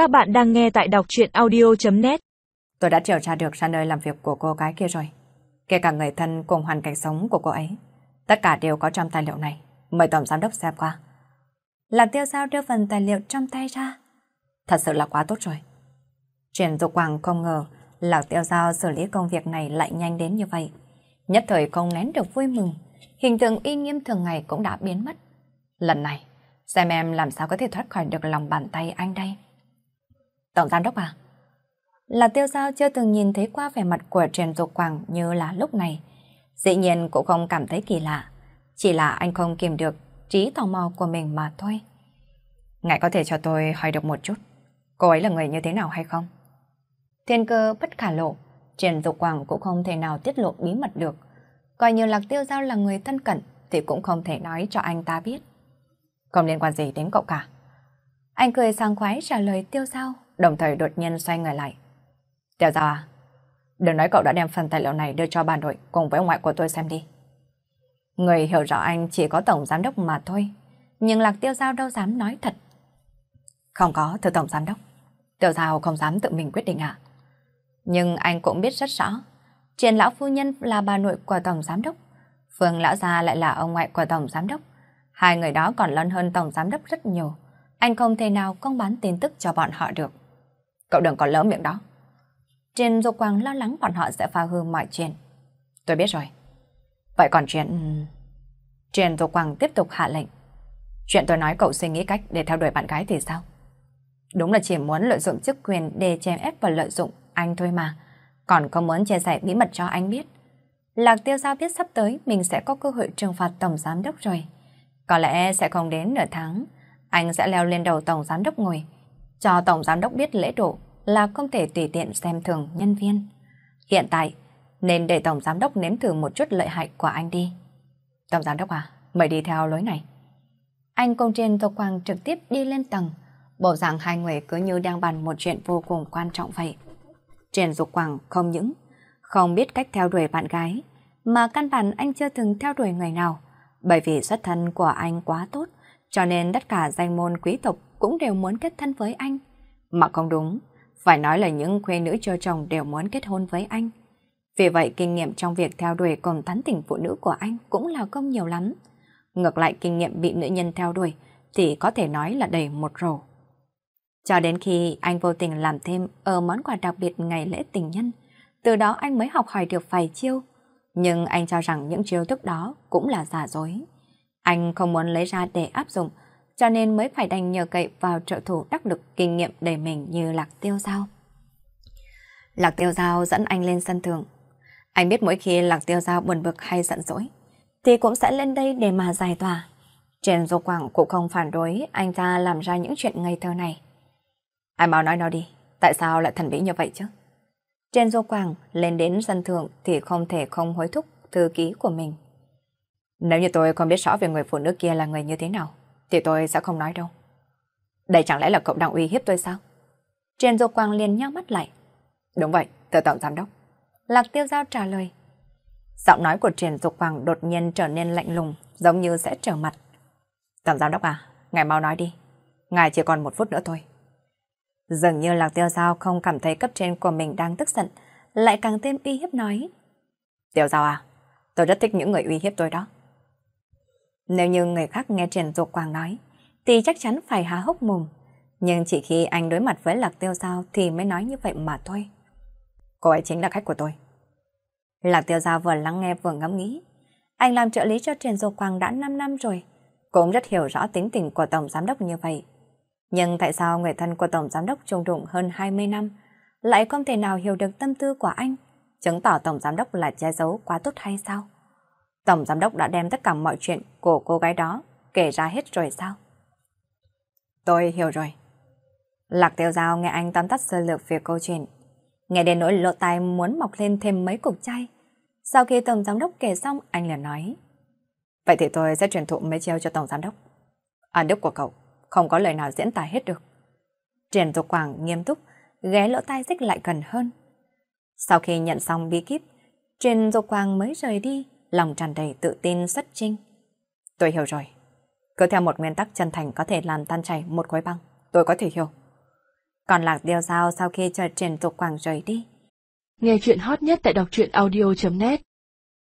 Các bạn đang nghe tại đọc chuyện audio.net Tôi đã điều tra được ra nơi làm việc của cô gái kia rồi. Kể cả người thân cùng hoàn cảnh sống của cô ấy. Tất cả đều có trong tài liệu này. Mời Tổng Giám Đốc xem qua. Làm tiêu sao đưa phần tài liệu trong tay ra. Thật sự là quá tốt rồi. Triển Dục Quang không ngờ Lạc Tiêu Giao xử lý công việc này lại nhanh đến như vậy. Nhất thời không nén được vui mừng. Hình tượng y nghiêm thường ngày cũng đã biến mất. Lần này, xem em làm sao có thể thoát khỏi được lòng bàn tay anh đây. Tổng giám đốc à? Là tiêu giao chưa từng nhìn thấy qua vẻ mặt của Trần Dục Quảng như là lúc này. Dĩ nhiên cũng không cảm thấy kỳ lạ. Chỉ là anh không kìm được trí tò mò của mình mà thôi. Ngài có thể cho tôi hỏi được một chút. Cô ấy là người như thế nào hay không? Thiên cơ bất khả lộ. Trần Dục Quảng cũng không thể nào tiết lộ bí mật được. Coi như Lạc Tiêu Giao là người thân cận thì cũng không thể nói cho anh ta biết. Không liên quan gì đến cậu cả. Anh cười sang khoái trả lời Tiêu Giao đồng thời đột nhiên xoay người lại. Tiểu Giao à, đừng nói cậu đã đem phần tài liệu này đưa cho bà nội cùng với ông ngoại của tôi xem đi. Người hiểu rõ anh chỉ có tổng giám đốc mà thôi, nhưng Lạc Tiêu Giao đâu dám nói thật. Không có, thưa tổng giám đốc. Tiểu Giao không dám tự mình quyết định ạ. Nhưng anh cũng biết rất rõ, Triền lão phu nhân là bà nội của tổng giám đốc, Phương lão gia lại là ông ngoại của tổng giám đốc. Hai người đó còn lớn hơn tổng giám đốc rất nhiều. Anh không thể nào công bán tin tức cho bọn họ được. Cậu đừng có lỡ miệng đó. Trên Dục Quang lo lắng bọn họ sẽ phá hư mọi chuyện. Tôi biết rồi. Vậy còn chuyện... Trên Dục Quang tiếp tục hạ lệnh. Chuyện tôi nói cậu suy nghĩ cách để theo đuổi bạn gái thì sao? Đúng là chỉ muốn lợi dụng chức quyền để chèn ép và lợi dụng anh thôi mà. Còn không muốn chia sẻ bí mật cho anh biết. Lạc tiêu giao biết sắp tới mình sẽ có cơ hội trừng phạt tổng giám đốc rồi. Có lẽ sẽ không đến nửa tháng. Anh sẽ leo lên đầu tổng giám đốc ngồi cho Tổng Giám đốc biết lễ độ là không thể tùy tiện xem thường nhân viên. Hiện tại, nên để Tổng Giám đốc nếm thử một chút lợi hại của anh đi. Tổng Giám đốc à, mời đi theo lối này. Anh cùng trên Tô Quang trực tiếp đi lên tầng, bộ dạng hai người cứ như đang bàn một chuyện vô cùng quan trọng vậy. Trên Dục Quang không những không biết cách theo đuổi bạn gái, mà căn bản anh chưa từng theo đuổi người nào, bởi vì xuất thân của anh quá tốt, cho nên tất cả danh môn quý tộc cũng đều muốn kết thân với anh. Mà không đúng, phải nói là những khuê nữ cho chồng đều muốn kết hôn với anh. Vì vậy kinh nghiệm trong việc theo đuổi cùng tán tỉnh phụ nữ của anh cũng là không nhiều lắm. Ngược lại kinh nghiệm bị nữ nhân theo đuổi thì có thể nói là đầy một rổ. Cho đến khi anh vô tình làm thêm ở món quà đặc biệt ngày lễ tình nhân, từ đó anh mới học hỏi được vài chiêu. Nhưng anh cho rằng những chiêu thức đó cũng là giả dối. Anh không muốn lấy ra để áp dụng, cho nên mới phải đành nhờ cậy vào trợ thủ đắc lực kinh nghiệm đầy mình như Lạc Tiêu Giao. Lạc Tiêu Giao dẫn anh lên sân thượng. Anh biết mỗi khi Lạc Tiêu Giao buồn bực hay giận dỗi, thì cũng sẽ lên đây để mà giải tỏa. Trên Dô Quảng cũng không phản đối anh ta làm ra những chuyện ngây thơ này. Anh mau nói nó đi, tại sao lại thần bí như vậy chứ? Trên Dô Quảng lên đến sân thượng thì không thể không hối thúc thư ký của mình. Nếu như tôi không biết rõ về người phụ nữ kia là người như thế nào, thì tôi sẽ không nói đâu. Đây chẳng lẽ là cậu đang uy hiếp tôi sao? Trên Dô Quang liền nhắc mắt lại. Đúng vậy, thưa tổng giám đốc. Lạc Tiêu Giao trả lời. Giọng nói của Triển Dục Quang đột nhiên trở nên lạnh lùng, giống như sẽ trở mặt. Tổng giám đốc à, ngài mau nói đi. Ngài chỉ còn một phút nữa thôi. Dường như Lạc Tiêu Giao không cảm thấy cấp trên của mình đang tức giận, lại càng thêm uy hiếp nói. Tiêu Giao à, tôi rất thích những người uy hiếp tôi đó. Nếu như người khác nghe Trần Dục Quang nói, thì chắc chắn phải há hốc mồm. Nhưng chỉ khi anh đối mặt với Lạc Tiêu Giao thì mới nói như vậy mà thôi. Cô ấy chính là khách của tôi. Lạc Tiêu Giao vừa lắng nghe vừa ngẫm nghĩ. Anh làm trợ lý cho Trần Dục Quang đã 5 năm rồi, cũng rất hiểu rõ tính tình của Tổng Giám Đốc như vậy. Nhưng tại sao người thân của Tổng Giám Đốc trung đụng hơn 20 năm lại không thể nào hiểu được tâm tư của anh, chứng tỏ Tổng Giám Đốc là che giấu quá tốt hay sao? Tổng giám đốc đã đem tất cả mọi chuyện của cô gái đó kể ra hết rồi sao? Tôi hiểu rồi. Lạc tiêu giao nghe anh tóm tắt sơ lược về câu chuyện. Nghe đến nỗi lộ tai muốn mọc lên thêm mấy cục chay. Sau khi tổng giám đốc kể xong, anh liền nói. Vậy thì tôi sẽ truyền thụ mấy chiêu cho tổng giám đốc. Ân đức của cậu, không có lời nào diễn tả hết được. Triển Dục Quảng nghiêm túc, ghé lỗ tai xích lại gần hơn. Sau khi nhận xong bí kíp, Triển Dục Quảng mới rời đi, lòng tràn đầy tự tin xuất trinh. Tôi hiểu rồi. Cứ theo một nguyên tắc chân thành có thể làm tan chảy một khối băng. Tôi có thể hiểu. Còn Lạc Tiêu Giao sau khi chờ Trần Tục Quảng rời đi. Nghe chuyện hot nhất tại đọc truyện audio.net